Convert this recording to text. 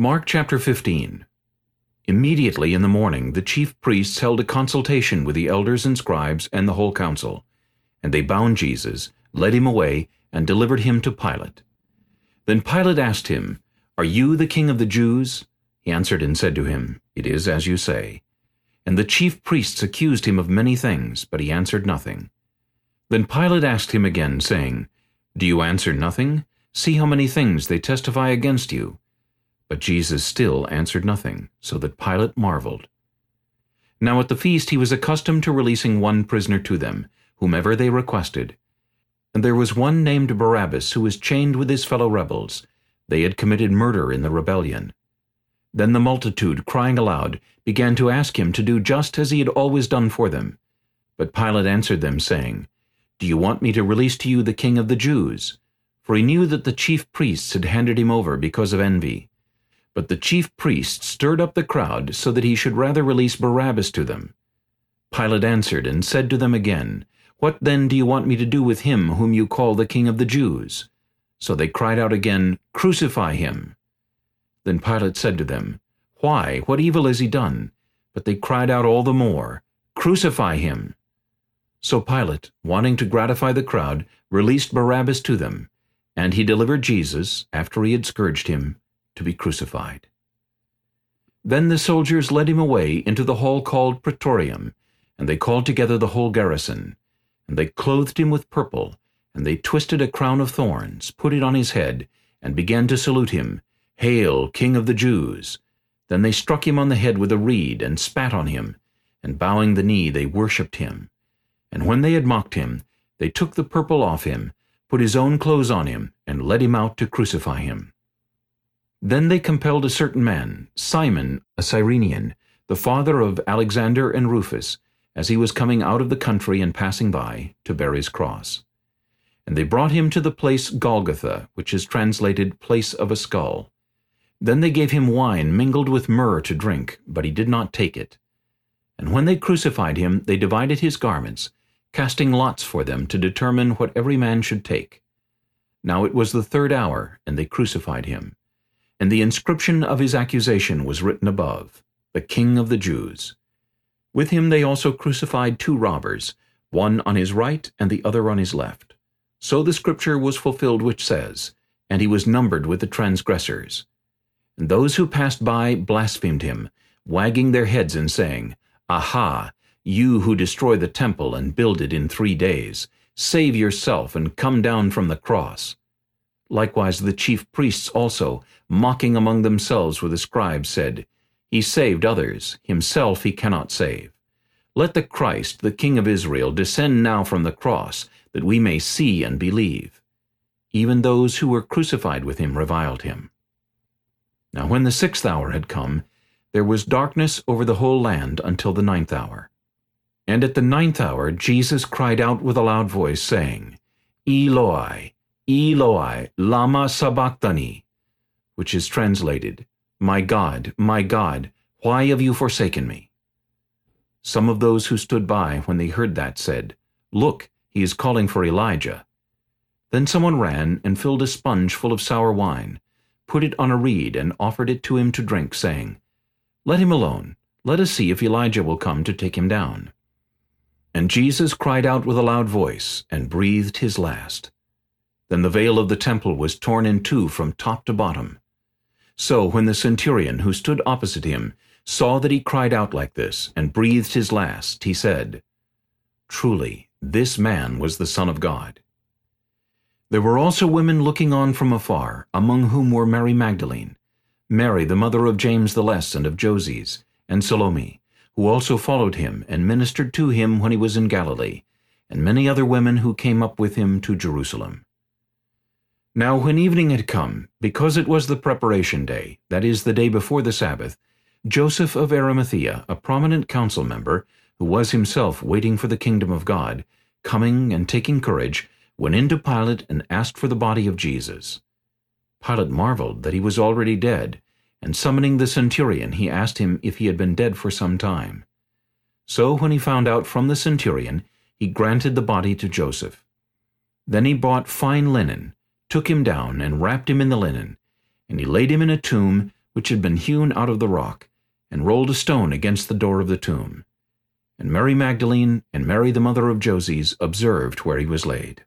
Mark chapter 15 Immediately in the morning the chief priests held a consultation with the elders and scribes and the whole council. And they bound Jesus, led him away, and delivered him to Pilate. Then Pilate asked him, Are you the king of the Jews? He answered and said to him, It is as you say. And the chief priests accused him of many things, but he answered nothing. Then Pilate asked him again, saying, Do you answer nothing? See how many things they testify against you. But Jesus still answered nothing, so that Pilate marveled. Now at the feast he was accustomed to releasing one prisoner to them, whomever they requested. And there was one named Barabbas who was chained with his fellow rebels. They had committed murder in the rebellion. Then the multitude, crying aloud, began to ask him to do just as he had always done for them. But Pilate answered them, saying, Do you want me to release to you the king of the Jews? For he knew that the chief priests had handed him over because of envy. But the chief priests stirred up the crowd so that he should rather release Barabbas to them. Pilate answered and said to them again, What then do you want me to do with him whom you call the King of the Jews? So they cried out again, Crucify him. Then Pilate said to them, Why, what evil has he done? But they cried out all the more, Crucify him. So Pilate, wanting to gratify the crowd, released Barabbas to them, and he delivered Jesus, after he had scourged him, to be crucified. Then the soldiers led him away into the hall called Praetorium, and they called together the whole garrison. And they clothed him with purple, and they twisted a crown of thorns, put it on his head, and began to salute him, Hail, King of the Jews! Then they struck him on the head with a reed, and spat on him, and bowing the knee they worshipped him. And when they had mocked him, they took the purple off him, put his own clothes on him, and led him out to crucify him. Then they compelled a certain man, Simon, a Cyrenian, the father of Alexander and Rufus, as he was coming out of the country and passing by, to bear his cross. And they brought him to the place Golgotha, which is translated place of a skull. Then they gave him wine mingled with myrrh to drink, but he did not take it. And when they crucified him, they divided his garments, casting lots for them to determine what every man should take. Now it was the third hour, and they crucified him and the inscription of his accusation was written above, The King of the Jews. With him they also crucified two robbers, one on his right and the other on his left. So the scripture was fulfilled which says, And he was numbered with the transgressors. And those who passed by blasphemed him, wagging their heads and saying, Aha, you who destroy the temple and build it in three days, save yourself and come down from the cross. Likewise the chief priests also, mocking among themselves with the scribes, said, He saved others, himself he cannot save. Let the Christ, the King of Israel, descend now from the cross, that we may see and believe. Even those who were crucified with him reviled him. Now when the sixth hour had come, there was darkness over the whole land until the ninth hour. And at the ninth hour Jesus cried out with a loud voice, saying, Eloi, Eloi, lama sabachthani, which is translated, My God, my God, why have you forsaken me? Some of those who stood by when they heard that said, Look, he is calling for Elijah. Then someone ran and filled a sponge full of sour wine, put it on a reed, and offered it to him to drink, saying, Let him alone. Let us see if Elijah will come to take him down. And Jesus cried out with a loud voice, and breathed his last. Then the veil of the temple was torn in two from top to bottom. So when the centurion who stood opposite him saw that he cried out like this and breathed his last, he said, Truly, this man was the Son of God. There were also women looking on from afar, among whom were Mary Magdalene, Mary the mother of James the Less and of Joses, and Salome, who also followed him and ministered to him when he was in Galilee, and many other women who came up with him to Jerusalem. Now when evening had come, because it was the preparation day, that is, the day before the Sabbath, Joseph of Arimathea, a prominent council member, who was himself waiting for the kingdom of God, coming and taking courage, went into Pilate and asked for the body of Jesus. Pilate marveled that he was already dead, and summoning the centurion, he asked him if he had been dead for some time. So when he found out from the centurion, he granted the body to Joseph. Then he bought fine linen, took him down and wrapped him in the linen, and he laid him in a tomb which had been hewn out of the rock, and rolled a stone against the door of the tomb. And Mary Magdalene and Mary the mother of Joses observed where he was laid.